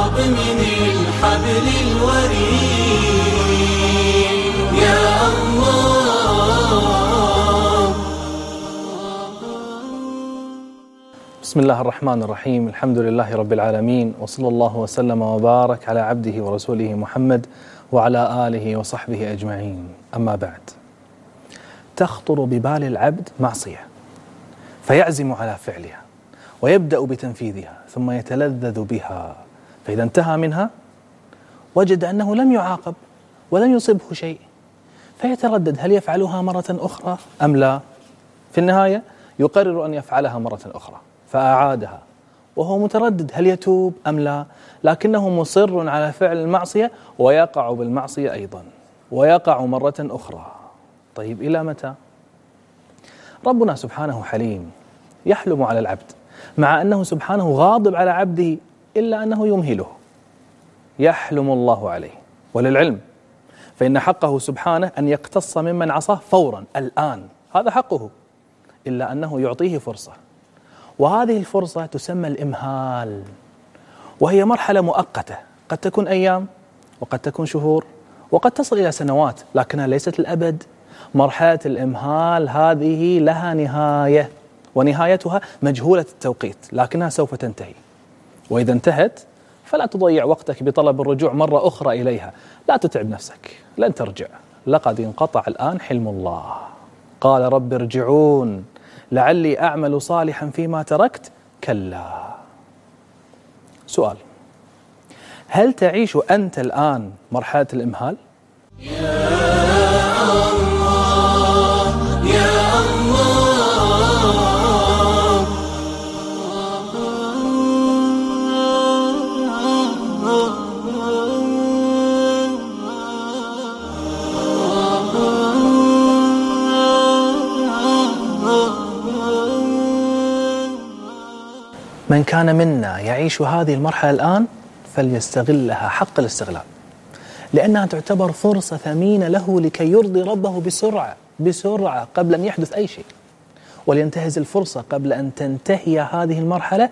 اقرب من الحبل الوريد. يا الله. بسم الله الرحمن الرحيم. الحمد لله رب العالمين وصلى الله وسلم وبارك على عبده ورسوله محمد وعلى آله وصحبه أجمعين. أما بعد تخطر ببال العبد معصية فيعزم على فعلها ويبدأ بتنفيذها ثم يتلذذ بها. فإذا انتهى منها وجد أنه لم يعاقب ولم يصبه شيء فيتردد هل يفعلها مرة أخرى أم لا في النهاية يقرر أن يفعلها مرة أخرى فأعادها وهو متردد هل يتوب أم لا لكنه مصر على فعل المعصية ويقع بالمعصية أيضا ويقع مرة أخرى طيب إلى متى؟ ربنا سبحانه حليم يحلم على العبد مع أنه سبحانه غاضب على عبده إلا أنه يمهله. يحلم الله عليه. وللعلم فإن حقه سبحانه أن يقتص ممن عصاه فورا الآن. هذا حقه. إلا أنه يعطيه فرصة. وهذه الفرصة تسمى الإمهال. وهي مرحلة مؤقتة. قد تكون أيام وقد تكون شهور وقد تصل إلى سنوات لكنها ليست الأبد مرحلة الإمهال هذه لها نهاية ونهايتها مجهولة التوقيت لكنها سوف تنتهي. وإذا انتهت فلا تضيع وقتك بطلب الرجوع مرة أخرى إليها. لا تتعب نفسك لن ترجع. لقد انقطع الآن حلم الله. قال رب ارجعون لعلي أعمل صالحا فيما تركت. كلا. سؤال. هل تعيش أنت الآن مرحلة الإمهال؟ من كان منا يعيش هذه المرحلة الآن فليستغلها حق الاستغلال. لأنها تعتبر فرصة ثمينة له لكي يرضي ربه بسرعة بسرعة قبل أن يحدث أي شيء. ولينتهز الفرصة قبل أن تنتهي هذه المرحلة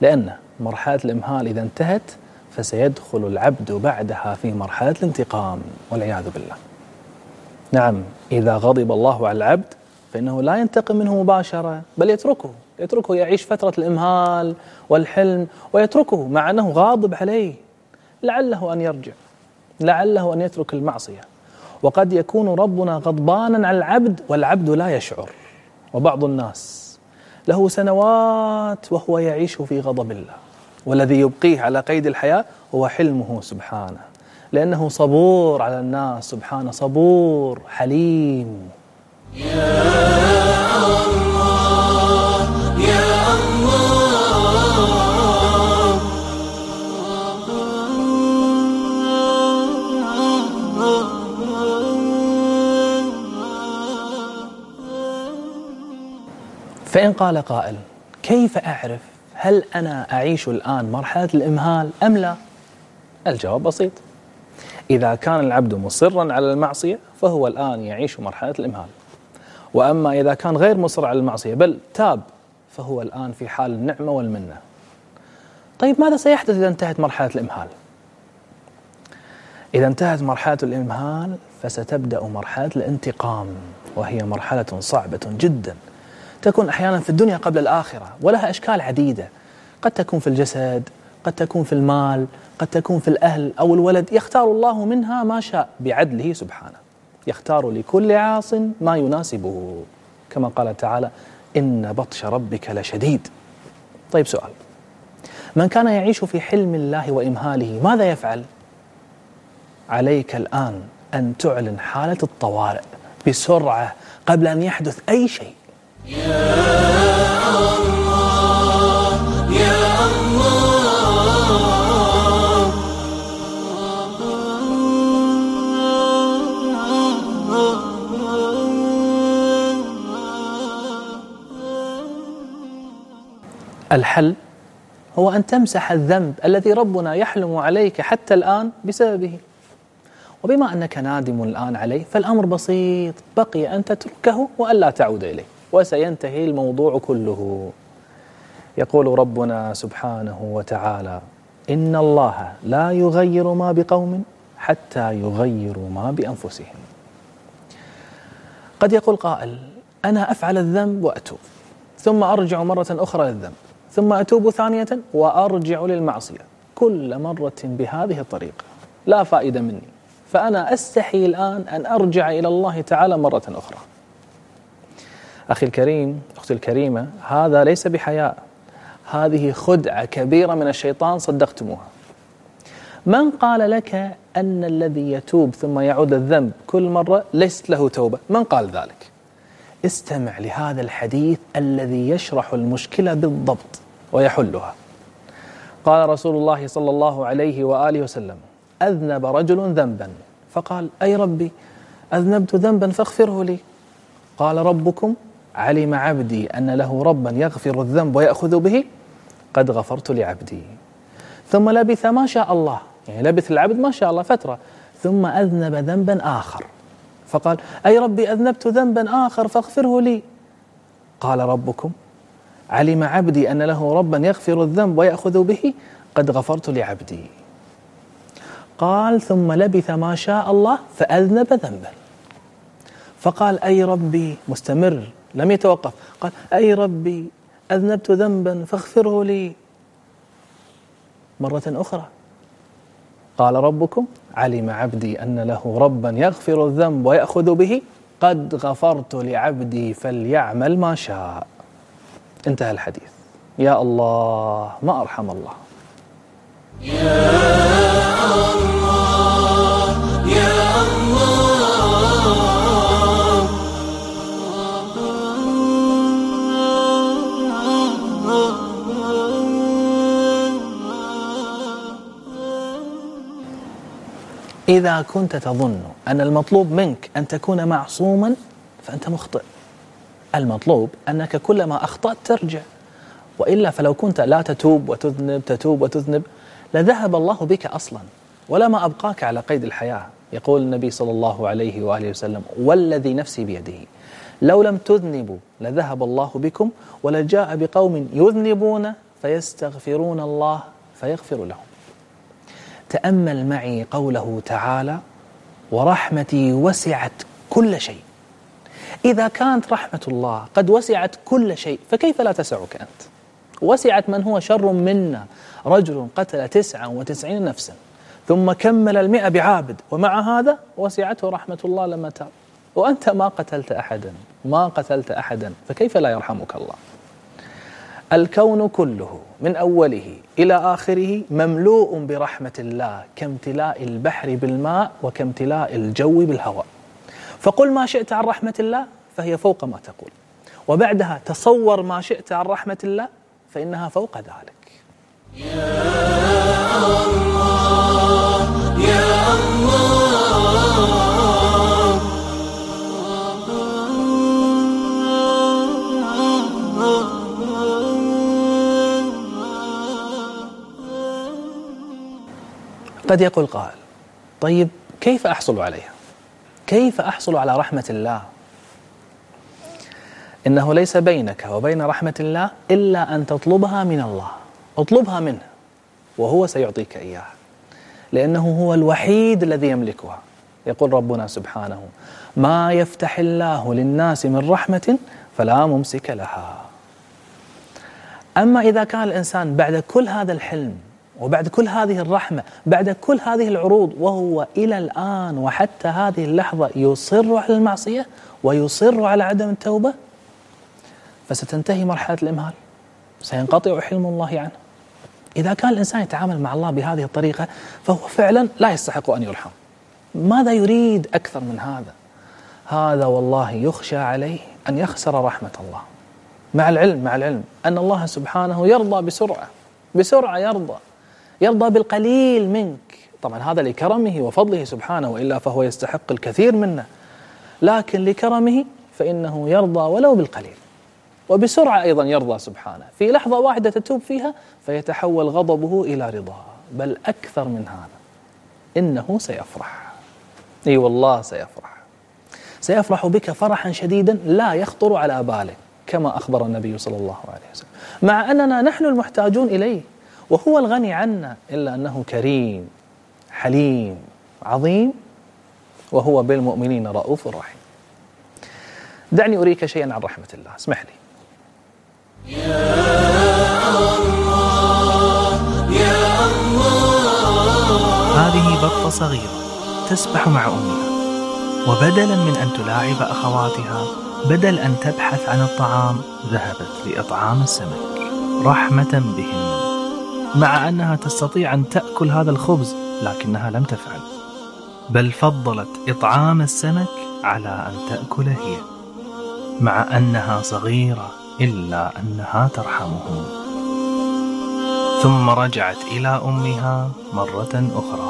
لأن مرحلة الإمهال إذا انتهت فسيدخل العبد بعدها في مرحلة الانتقام والعياذ بالله. نعم إذا غضب الله على العبد فإنه لا ينتقم منه مباشرة بل يتركه. يتركه يعيش فترة الإمهال والحلم ويتركه مع أنه غاضب عليه. لعله أن يرجع. لعله أن يترك المعصية. وقد يكون ربنا غضبانا على العبد والعبد لا يشعر. وبعض الناس له سنوات وهو يعيش في غضب الله. والذي يبقيه على قيد الحياة هو حلمه سبحانه. لأنه صبور على الناس. سبحانه صبور حليم. فإن قال قائل كيف أعرف هل أنا أعيش الآن مرحلة الإمهال أم لا؟ الجواب بسيط إذا كان العبد مصرا على المعصية فهو الآن يعيش مرحلة الإمهال وأما إذا كان غير مصر على المعصية بل تاب فهو الآن في حال النعمة والمنة طيب ماذا سيحدث إذا انتهت مرحلة الإمهال؟ إذا انتهت مرحلة الإمهال فستبدأ مرحلة الانتقام وهي مرحلة صعبة جدا تكون أحيانا في الدنيا قبل الآخرة ولها أشكال عديدة. قد تكون في الجسد قد تكون في المال قد تكون في الأهل أو الولد يختار الله منها ما شاء بعدله سبحانه. يختار لكل عاص ما يناسبه. كما قال تعالى إن بطش ربك لشديد. طيب سؤال. من كان يعيش في حلم الله وإمهاله ماذا يفعل؟ عليك الآن أن تعلن حالة الطوارئ بسرعة قبل أن يحدث أي شيء. الحل هو أن تمسح الذنب الذي ربنا يحلم عليك حتى الآن بسببه. وبما أنك نادم الآن عليه فالأمر بسيط. بقي أن تتركه وألا تعود إليه. وسينتهي الموضوع كله. يقول ربنا سبحانه وتعالى إن الله لا يغير ما بقوم حتى يغيروا ما بأنفسهم. قد يقول قائل أنا أفعل الذنب وأتوب ثم أرجع مرة أخرى للذنب ثم أتوب ثانية وأرجع للمعصية. كل مرة بهذه الطريقة لا فائدة مني فأنا أستحي الآن أن أرجع إلى الله تعالى مرة أخرى. أخي الكريم أختي الكريمة هذا ليس بحياء. هذه خدعة كبيرة من الشيطان صدقتموها. من قال لك أن الذي يتوب ثم يعود الذنب كل مرة ليست له توبة؟ من قال ذلك؟ استمع لهذا الحديث الذي يشرح المشكلة بالضبط ويحلها. قال رسول الله صلى الله عليه وآله وسلم أذنب رجل ذنبا. فقال أي ربي أذنبت ذنبا فاغفره لي. قال ربكم علم عبدي أن له ربا يغفر الذنب ويأخذ به قد غفرت لعبدي. ثم لبث ما شاء الله يعني لبث العبد ما شاء الله فترة ثم أذنب ذنبا آخر. فقال أي ربي أذنبت ذنبا آخر فاغفره لي. قال ربكم علم عبدي أن له ربا يغفر الذنب ويأخذ به قد غفرت لعبدي. قال ثم لبث ما شاء الله فأذنب ذنبا. فقال أي ربي مستمر لم يتوقف. قال أي ربي أذنبت ذنبا فاغفره لي. مرة أخرى. قال ربكم علم عبدي أن له ربا يغفر الذنب ويأخذ به. قد غفرت لعبدي فليعمل ما شاء. انتهى الحديث. يا الله ما أرحم الله. إذا كنت تظن أن المطلوب منك أن تكون معصوما فأنت مخطئ. المطلوب أنك كلما أخطأت ترجع. وإلا فلو كنت لا تتوب وتذنب تتوب وتذنب لذهب الله بك أصلا. ولما أبقاك على قيد الحياة. يقول النبي صلى الله عليه وآله وسلم والذي نفسي بيده. لو لم تذنبوا لذهب الله بكم ولجاء بقوم يذنبون فيستغفرون الله فيغفر لهم. تأمل معي قوله تعالى ورحمتي وسعت كل شيء. إذا كانت رحمة الله قد وسعت كل شيء فكيف لا تسعك أنت؟ وسعت من هو شر منا رجل قتل تسعة وتسعين نفسا ثم كمل المئة بعابد ومع هذا وسعته رحمة الله لما تاب. وأنت ما قتلت أحدا ما قتلت أحدا فكيف لا يرحمك الله؟ الكون كله من أوله إلى آخره مملوء برحمة الله كامتلاء البحر بالماء وكامتلاء الجو بالهواء. فقل ما شئت عن رحمة الله فهي فوق ما تقول. وبعدها تصور ما شئت عن رحمة الله فإنها فوق ذلك. قد يقول قائل طيب كيف أحصل عليها؟ كيف أحصل على رحمة الله؟ إنه ليس بينك وبين رحمة الله إلا أن تطلبها من الله اطلبها منه وهو سيعطيك إياها لأنه هو الوحيد الذي يملكها. يقول ربنا سبحانه ما يفتح الله للناس من رحمة فلا ممسك لها. أما إذا كان الإنسان بعد كل هذا الحلم وبعد كل هذه الرحمة بعد كل هذه العروض وهو إلى الآن وحتى هذه اللحظة يصر على المعصية ويصر على عدم التوبة؟ فستنتهي مرحلة الإمهال. سينقطع حلم الله عنه. إذا كان الإنسان يتعامل مع الله بهذه الطريقة فهو فعلا لا يستحق أن يرحم. ماذا يريد أكثر من هذا؟ هذا والله يخشى عليه أن يخسر رحمة الله. مع العلم مع العلم أن الله سبحانه يرضى بسرعة بسرعة يرضى. يرضى بالقليل منك. طبعا هذا لكرمه وفضله سبحانه وإلا فهو يستحق الكثير منه لكن لكرمه فإنه يرضى ولو بالقليل. وبسرعة أيضا يرضى سبحانه. في لحظة واحدة تتوب فيها فيتحول غضبه إلى رضا. بل أكثر من هذا إنه سيفرح. إي والله سيفرح. سيفرح بك فرحا شديدا لا يخطر على بالك كما أخبر النبي صلى الله عليه وسلم. مع أننا نحن المحتاجون إليه. وهو الغني عنا إلا أنه كريم حليم عظيم وهو بالمؤمنين رؤوف رحيم. دعني أريك شيئا عن رحمة الله. اسمح لي. هذه بطة صغيرة تسبح مع أمها وبدلا من أن تلاعب أخواتها بدل أن تبحث عن الطعام ذهبت لإطعام السمك. رحمة بهم مع أنها تستطيع أن تأكل هذا الخبز لكنها لم تفعل. بل فضلت إطعام السمك على أن تأكل هي مع أنها صغيرة إلا أنها ترحمهم ثم رجعت إلى أمها مرة أخرى.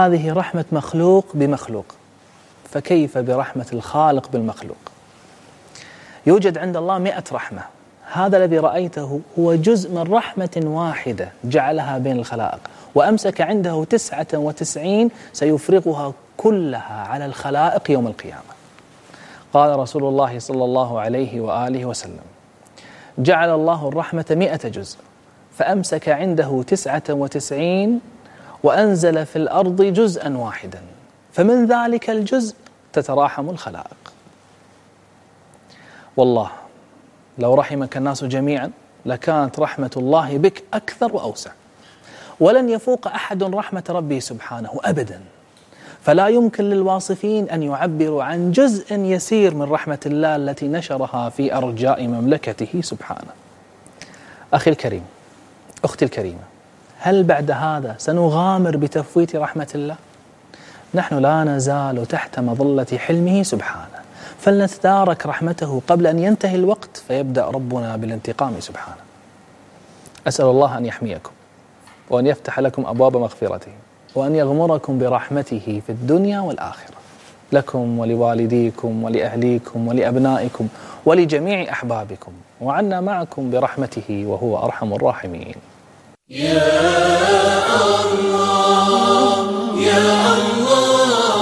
هذه رحمة مخلوق بمخلوق. فكيف برحمة الخالق بالمخلوق؟ يوجد عند الله مئة رحمة. هذا الذي رأيته هو جزء من رحمة واحدة جعلها بين الخلائق وأمسك عنده تسعة وتسعين سيفرغها كلها على الخلائق يوم القيامة. قال رسول الله صلى الله عليه وآله وسلم جعل الله الرحمة مئة جزء فأمسك عنده تسعة وتسعين وأنزل في الأرض جزءا واحدا فمن ذلك الجزء تتراحم الخلائق. والله لو رحمك الناس جميعا لكانت رحمة الله بك أكثر وأوسع. ولن يفوق أحد رحمة ربه سبحانه أبدا. فلا يمكن للواصفين أن يعبروا عن جزء يسير من رحمة الله التي نشرها في أرجاء مملكته سبحانه. أخي الكريم أختي الكريمة هل بعد هذا سنغامر بتفويت رحمة الله؟ نحن لا نزال تحت مظلة حلمه سبحانه. فلنتدارك رحمته قبل أن ينتهي الوقت فيبدأ ربنا بالانتقام سبحانه. أسأل الله أن يحميكم وأن يفتح لكم أبواب مغفرته وأن يغمركم برحمته في الدنيا والآخرة. لكم ولوالديكم ولأهليكم ولأبنائكم ولجميع أحبابكم وعنا معكم برحمته وهو أرحم الراحمين. يا الله يا الله